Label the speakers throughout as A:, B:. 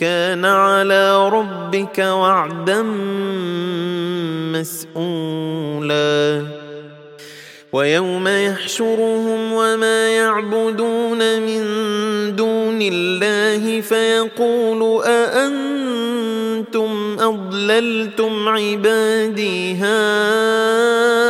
A: كان على ربك وعدا مسؤولا. ويوم يحشرهم وما يعبدون من دون الله فيقول أأنتم أضللتم عبادي هؤلاء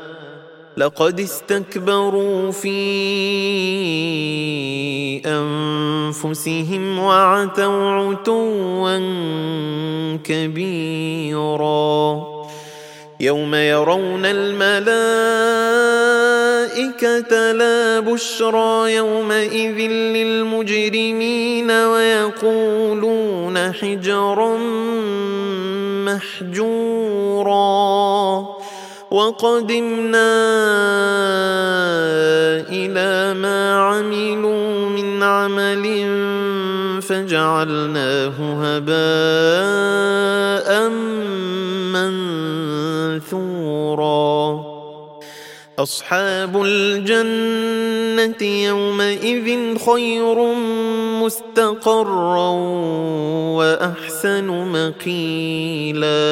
A: لقد استكبروا في أنفسهم وعتوا عتوا كبيرا. يوم يرون الملائكة لا بشرى يومئذ للمجرمين ويقولون حجرا محجورا. وقدمنا إلى ما عملوا من عمل فجعلناه هباء منثورا. أصحاب الجنة يومئذ خير مستقرا وأحسن مقيلا.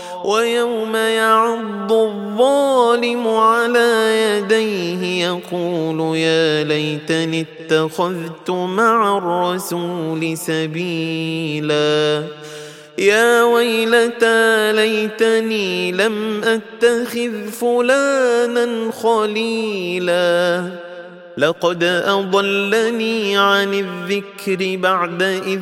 A: ويوم يعض الظالم على يديه يقول يا ليتني اتخذت مع الرسول سبيلا. يا ويلتى ليتني لم أتخذ فلانا خليلا. لقد أضلني عن الذكر بعد إذ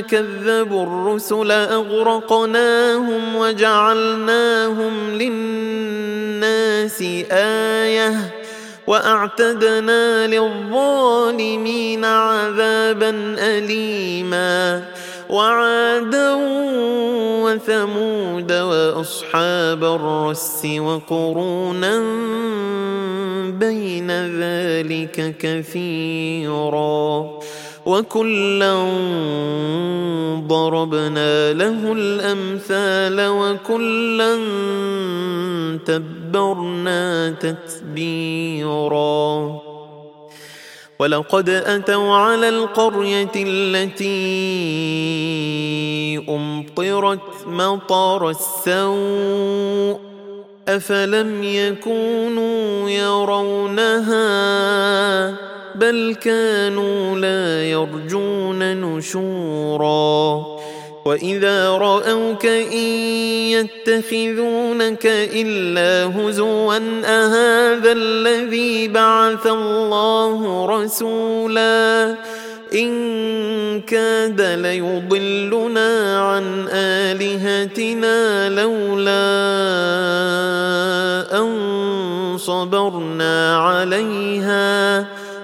A: كذبوا الرسل أغرقناهم وجعلناهم للناس آية وأعتدنا للظالمين عذابا اليما وعادا وثمود وأصحاب الرس وقرونا بين ذلك كثيرا وكلا ضربنا له الأمثال وكلا تبرنا تتبيرا. ولقد أتوا على القرية التي أمطرت مطر السوء. أفلم يكونوا يرونها بل كانوا لا يرجون نشورا. وإذا رأوك إن يتخذونك إلا هزوا أهذا الذي بعث الله رسولا؟ إن كاد ليضلنا عن آلهتنا لولا أن صبرنا عليها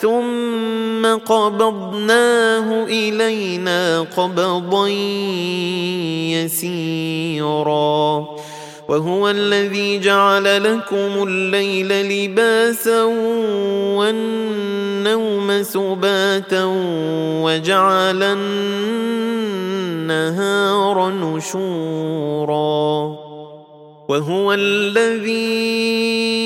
A: ثم قبضناه إلينا قبضا يسيرا. وهو الذي جعل لكم الليل لباسا والنوم سباتا وجعل النهار نشورا. وهو الذي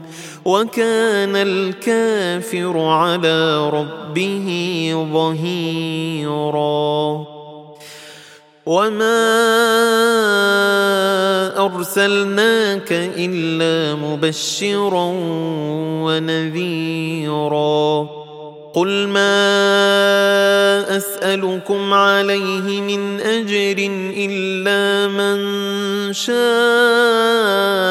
A: وكان الكافر على ربه ظهيرا. وما أرسلناك إلا مبشرا ونذيرا. قل ما أسألكم عليه من أجر إلا من شاء.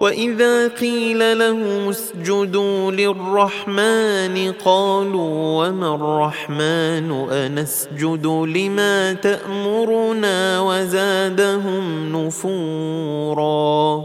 A: وإذا قيل لهم اسجدوا للرحمن قالوا وما الرحمن؟ أنسجد لما تأمرنا وزادهم نفورا.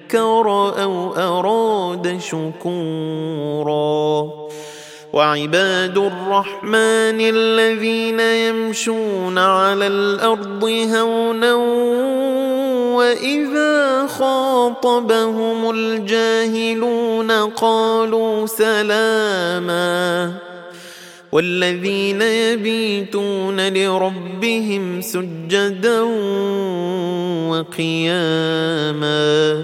A: أو أراد شكورا. وعباد الرحمن الذين يمشون على الأرض هونا وإذا خاطبهم الجاهلون قالوا سلاما. والذين يبيتون لربهم سجدا وقياما.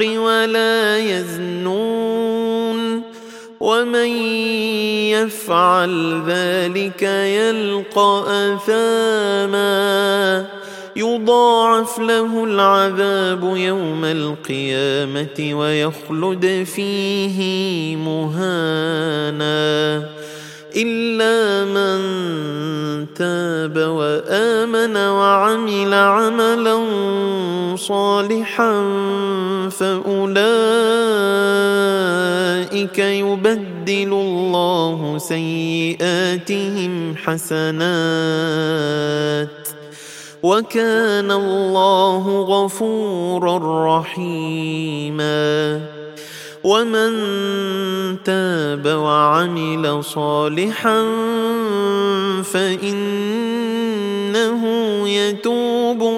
A: ولا يزنون ومن يفعل ذلك يلقى أثاما يضاعف له العذاب يوم القيامة ويخلد فيه مهانا إلا من تاب وآمن وعمل عملا صالحا فأولئك يبدل الله سيئاتهم حسنات وكان الله غفورا رحيما ومن تاب وعمل صالحا فإنه يتوب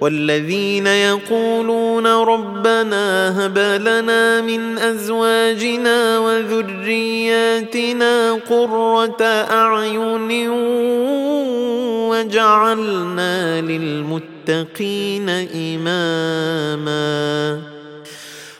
A: والذين يقولون ربنا هب لنا من أزواجنا وذرياتنا قرة أعين وجعلنا للمتقين إماما.